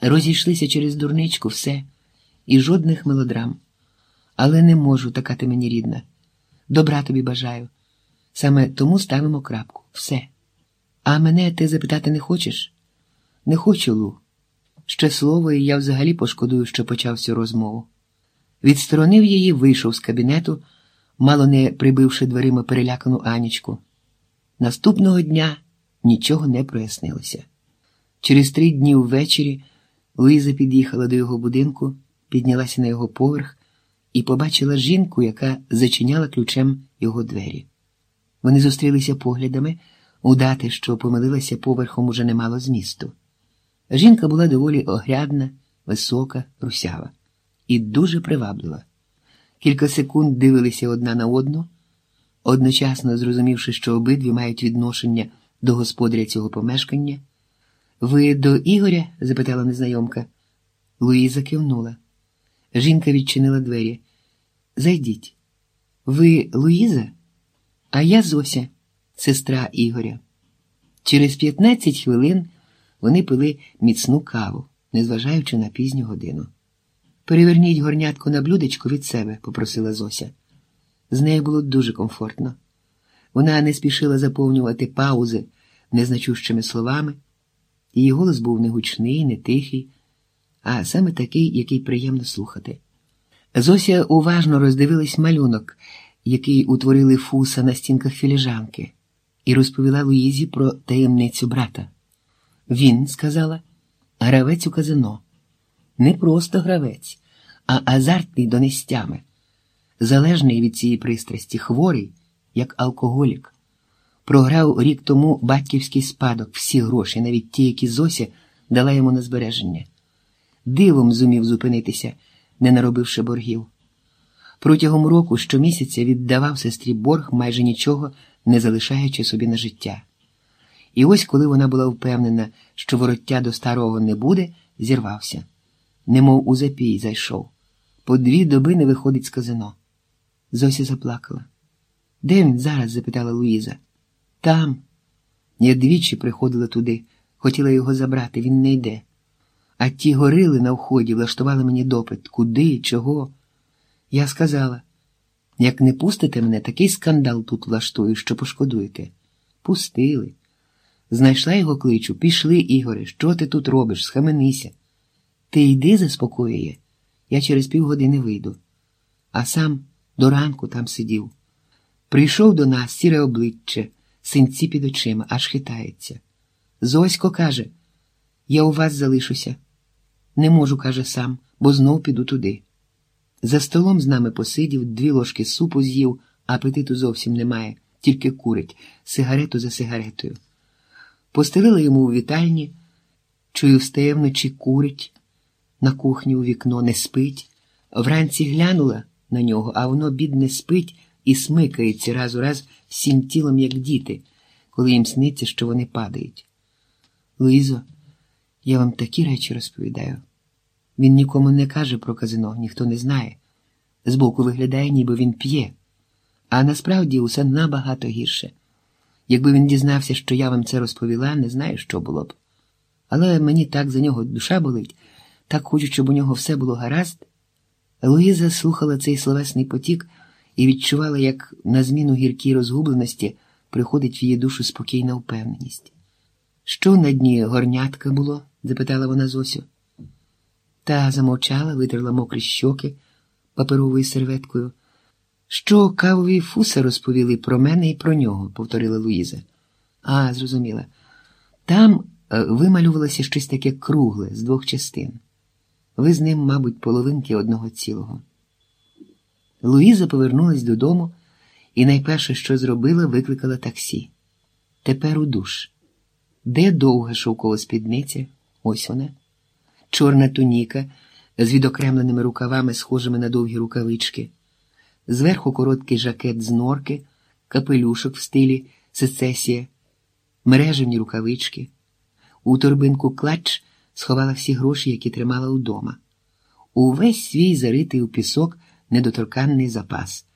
Розійшлися через дурничку все, і жодних мелодрам. Але не можу, така ти мені рідна. Добра тобі бажаю. Саме тому ставимо крапку. Все. А мене ти запитати не хочеш? Не хочу, Лу. Ще слово, і я взагалі пошкодую, що почав цю розмову. Відсторонив її, вийшов з кабінету, мало не прибивши дверима перелякану Анічку. Наступного дня нічого не прояснилося. Через три дні ввечері Луїза під'їхала до його будинку, піднялася на його поверх і побачила жінку, яка зачиняла ключем його двері. Вони зустрілися поглядами, удати, що помилилася поверхом уже немало змісту. Жінка була доволі огрядна, висока, русява і дуже приваблива. Кілька секунд дивилися одна на одну, одночасно зрозумівши, що обидві мають відношення до господаря цього помешкання. Ви до Ігоря? запитала незнайомка. Луїза кивнула. Жінка відчинила двері. Зайдіть. Ви Луїза? А я Зося, сестра Ігоря. Через 15 хвилин вони пили міцну каву, незважаючи на пізню годину. Переверніть горнятку на блюдечко від себе, попросила Зося. З нею було дуже комфортно. Вона не спішила заповнювати паузи незначущими словами. Її голос був не гучний, не тихий, а саме такий, який приємно слухати. Зося уважно роздивилась малюнок, який утворили фуса на стінках філіжанки, і розповіла Луїзі про таємницю брата. Він, сказала, гравець у казино. Не просто гравець, а азартний до нестями, залежний від цієї пристрасті, хворий, як алкоголік. Програв рік тому батьківський спадок, всі гроші, навіть ті, які Зося дала йому на збереження. Дивом зумів зупинитися, не наробивши боргів. Протягом року щомісяця віддавав сестрі борг, майже нічого не залишаючи собі на життя. І ось, коли вона була впевнена, що вороття до старого не буде, зірвався, немов у запій зайшов. По дві доби не виходить з казино. Зося заплакала. Де він зараз? запитала Луїза. Там. Я двічі приходила туди, хотіла його забрати, він не йде. А ті горили на вході, влаштували мені допит, куди, чого. Я сказала, як не пустите мене, такий скандал тут влаштую, що пошкодуєте. Пустили. Знайшла його кличу, пішли, Ігоре, що ти тут робиш? Схаменися. Ти йди, заспокоює, я через півгодини вийду. А сам до ранку там сидів. Прийшов до нас сіре обличчя, синці під очима, аж хитається. Зосько каже, я у вас залишуся. Не можу, каже сам, бо знов піду туди. За столом з нами посидів, дві ложки супу з'їв, апетиту зовсім немає, тільки курить, сигарету за сигаретою. Постелила йому у вітальні, чую, встає вночі курить, на кухні у вікно не спить. Вранці глянула на нього, а воно, бідне, спить і смикається раз у раз всім тілом, як діти, коли їм сниться, що вони падають. Луїзо, я вам такі речі розповідаю. Він нікому не каже про казино, ніхто не знає. Збоку виглядає, ніби він п'є, а насправді усе набагато гірше. Якби він дізнався, що я вам це розповіла, не знаю, що було б. Але мені так за нього душа болить, так хочу, щоб у нього все було гаразд. Луїза слухала цей словесний потік і відчувала, як на зміну гіркій розгубленості приходить в її душу спокійна впевненість. Що на дні горнятка було? запитала вона Зосю. Та замовчала, витерла мокрі щоки паперовою серветкою. Що кавові фуса розповіли про мене і про нього, повторила Луїза. А, зрозуміла. Там е, вималювалося щось таке кругле з двох частин. Ви з ним, мабуть, половинки одного цілого. Луїза повернулась додому і найперше, що зробила, викликала таксі. Тепер у душ. Де довга шовкова спідниця? Ось вона. Чорна туніка з відокремленими рукавами, схожими на довгі рукавички, зверху короткий жакет з норки, капелюшок в стилі сецесія, мережевні рукавички. У торбинку клач сховала всі гроші, які тримала вдома. Увесь свій заритий у пісок недоторканний запас.